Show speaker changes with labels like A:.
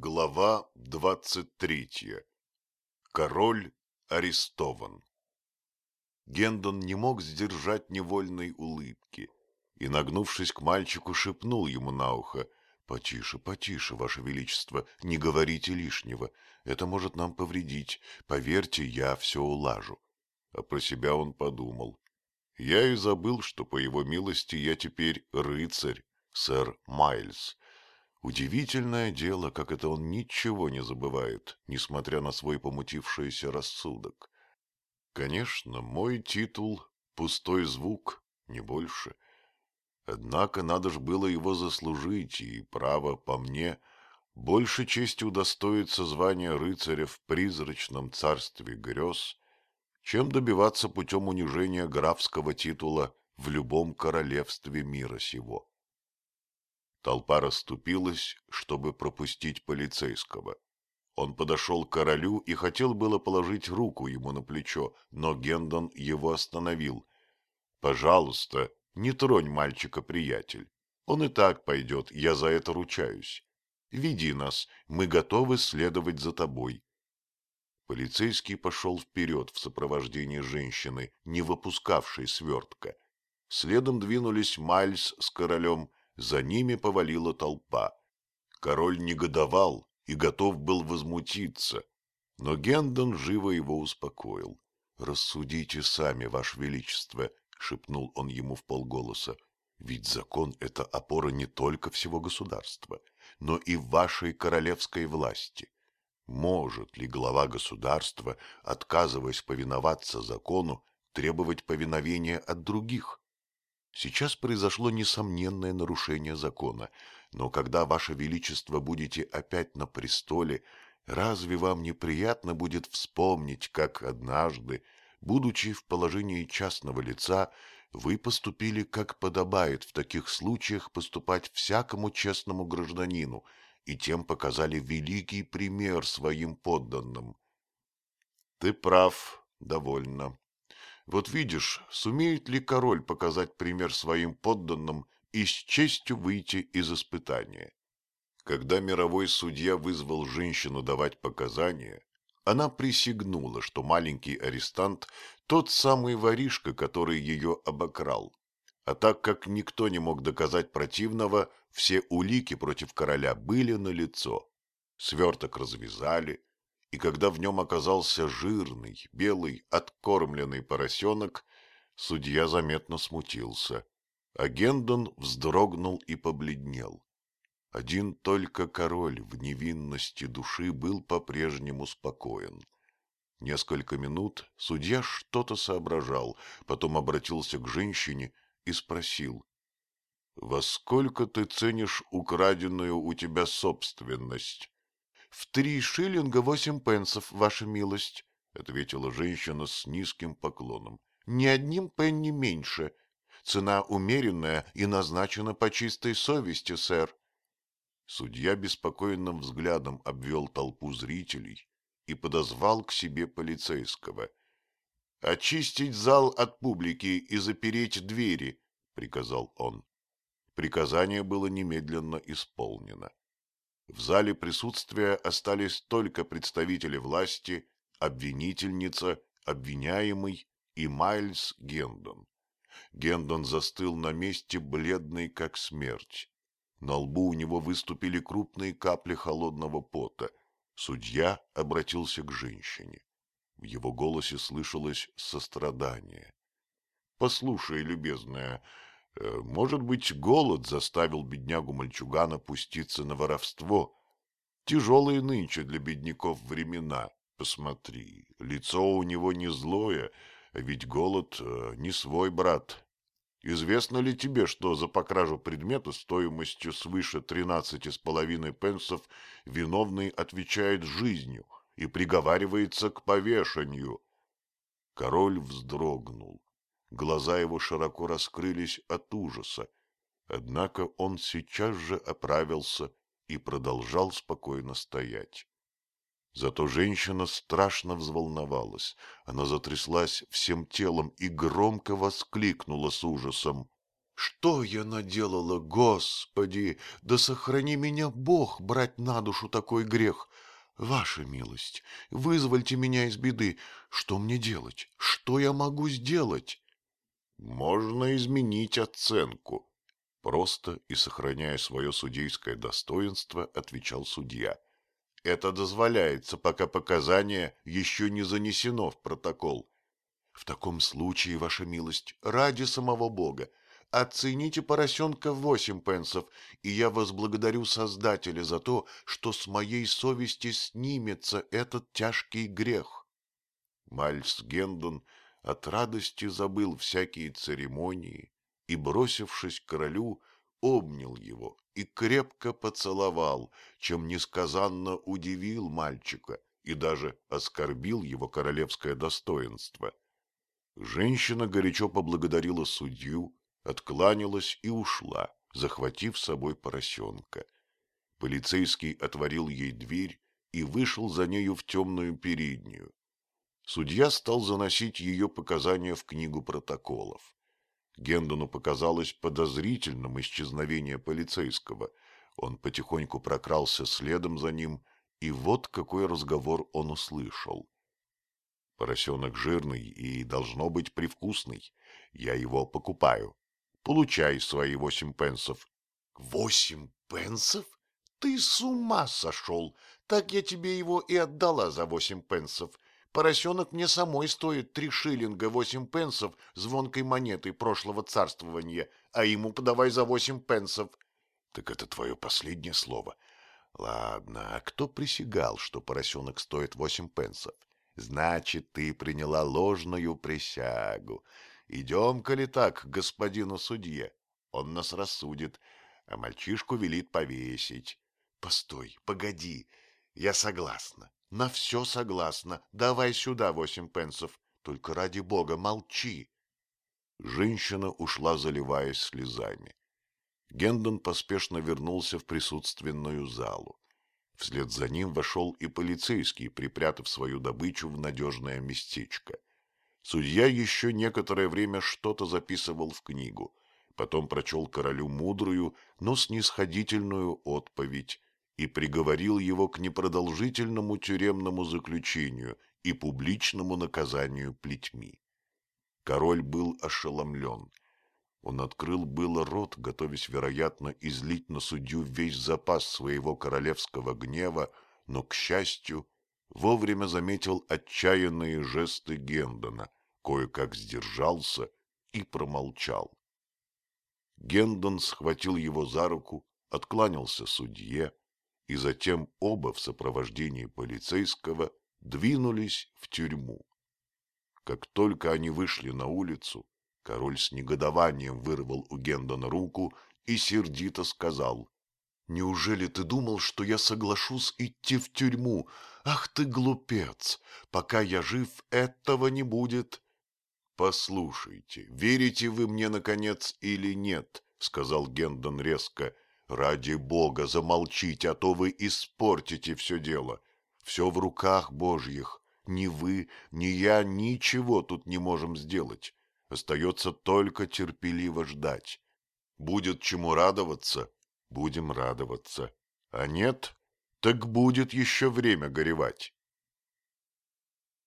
A: Глава двадцать третья. Король арестован. Гендон не мог сдержать невольной улыбки и, нагнувшись к мальчику, шепнул ему на ухо. «Потише, потише, ваше величество, не говорите лишнего. Это может нам повредить. Поверьте, я все улажу». А про себя он подумал. «Я и забыл, что, по его милости, я теперь рыцарь, сэр Майлз» Удивительное дело, как это он ничего не забывает, несмотря на свой помутившийся рассудок. Конечно, мой титул — пустой звук, не больше. Однако надо ж было его заслужить, и, право, по мне, больше чести удостоиться звания рыцаря в призрачном царстве грез, чем добиваться путем унижения графского титула в любом королевстве мира сего. Толпа расступилась, чтобы пропустить полицейского. Он подошел к королю и хотел было положить руку ему на плечо, но Гендон его остановил. «Пожалуйста, не тронь мальчика, приятель. Он и так пойдет, я за это ручаюсь. Веди нас, мы готовы следовать за тобой». Полицейский пошел вперед в сопровождении женщины, не выпускавшей свертка. Следом двинулись Мальс с королем, за ними повалила толпа. Король негодовал и готов был возмутиться, но Гендон живо его успокоил. «Рассудите сами, Ваше Величество», — шепнул он ему в полголоса, — «ведь закон — это опора не только всего государства, но и вашей королевской власти. Может ли глава государства, отказываясь повиноваться закону, требовать повиновения от других? Сейчас произошло несомненное нарушение закона, но когда, Ваше Величество, будете опять на престоле, разве вам неприятно будет вспомнить, как однажды, будучи в положении частного лица, вы поступили, как подобает в таких случаях поступать всякому честному гражданину, и тем показали великий пример своим подданным? Ты прав, довольно. Вот видишь, сумеет ли король показать пример своим подданным и с честью выйти из испытания? Когда мировой судья вызвал женщину давать показания, она присягнула, что маленький арестант – тот самый воришка, который ее обокрал. А так как никто не мог доказать противного, все улики против короля были налицо. Сверток развязали, и когда в нем оказался жирный, белый, откормленный поросенок, судья заметно смутился, а Гендон вздрогнул и побледнел. Один только король в невинности души был по-прежнему спокоен. Несколько минут судья что-то соображал, потом обратился к женщине и спросил. — Во сколько ты ценишь украденную у тебя собственность? В три шиллинга восемь пенсов, ваша милость, — ответила женщина с низким поклоном. — Ни одним пенни меньше. Цена умеренная и назначена по чистой совести, сэр. Судья беспокойным взглядом обвел толпу зрителей и подозвал к себе полицейского. — Очистить зал от публики и запереть двери, — приказал он. Приказание было немедленно исполнено. В зале присутствия остались только представители власти, обвинительница, обвиняемый и Майльс Гендон. Гендон застыл на месте, бледный как смерть. На лбу у него выступили крупные капли холодного пота. Судья обратился к женщине. В его голосе слышалось сострадание. — Послушай, любезная, может быть, голод заставил беднягу-мальчугана пуститься на воровство. Тяжелые нынче для бедняков времена. Посмотри, лицо у него не злое, ведь голод э, не свой брат. Известно ли тебе, что за покражу предмета стоимостью свыше тринадцати с половиной пенсов виновный отвечает жизнью и приговаривается к повешению? Король вздрогнул. Глаза его широко раскрылись от ужаса. Однако он сейчас же оправился и продолжал спокойно стоять. Зато женщина страшно взволновалась. Она затряслась всем телом и громко воскликнула с ужасом. — Что я наделала, Господи? Да сохрани меня Бог брать на душу такой грех. Ваша милость, вызвольте меня из беды. Что мне делать? Что я могу сделать? Можно изменить оценку. Просто и сохраняя свое судейское достоинство, отвечал судья. Это дозволяется, пока показание еще не занесено в протокол. В таком случае, ваша милость, ради самого Бога, Оцените поросенка в восемь пенсов, и я возблагодарю Создателя за то, что с моей совести снимется этот тяжкий грех. Мальс Гендон от радости забыл всякие церемонии и, бросившись к королю, обнял его и крепко поцеловал, чем несказанно удивил мальчика и даже оскорбил его королевское достоинство. Женщина горячо поблагодарила судью откланялась и ушла, захватив с собой поросенка. Полицейский отворил ей дверь и вышел за нею в темную переднюю. Судья стал заносить ее показания в книгу протоколов. Гендону показалось подозрительным исчезновение полицейского. Он потихоньку прокрался следом за ним, и вот какой разговор он услышал. «Поросенок жирный и должно быть привкусный. Я его покупаю. Получай свои восемь пенсов. Восемь пенсов? Ты с ума сошел! Так я тебе его и отдала за восемь пенсов. Поросенок мне самой стоит три шиллинга восемь пенсов звонкой монетой прошлого царствования, а ему подавай за восемь пенсов. Так это твое последнее слово. Ладно, а кто присягал, что поросенок стоит восемь пенсов? Значит, ты приняла ложную присягу. Идем-ка ли так к господину судье? Он нас рассудит, а мальчишку велит повесить. Постой, погоди, я согласна, на все согласна. Давай сюда восемь пенсов, только ради бога молчи. Женщина ушла, заливаясь слезами. Гендон поспешно вернулся в присутственную залу. Вслед за ним вошел и полицейский, припрятав свою добычу в надежное местечко. Судья еще некоторое время что-то записывал в книгу, потом прочел королю мудрую, но снисходительную отповедь и приговорил его к непродолжительному тюремному заключению и публичному наказанию плетьми. Король был ошеломлен. Он открыл было рот, готовясь, вероятно, излить на судью весь запас своего королевского гнева, но, к счастью, вовремя заметил отчаянные жесты Гендона, кое-как сдержался и промолчал. Гендон схватил его за руку, откланялся судье, и затем оба в сопровождении полицейского двинулись в тюрьму. Как только они вышли на улицу, король с негодованием вырвал у Гендона руку и сердито сказал, «Неужели ты думал, что я соглашусь идти в тюрьму? Ах ты глупец! Пока я жив, этого не будет. «Послушайте, верите вы мне, наконец, или нет?» — сказал Гендон резко. «Ради бога, замолчите, а то вы испортите все дело. Все в руках божьих. Ни вы, ни я ничего тут не можем сделать. Остается только терпеливо ждать. Будет чему радоваться, будем радоваться. А нет, так будет еще время горевать».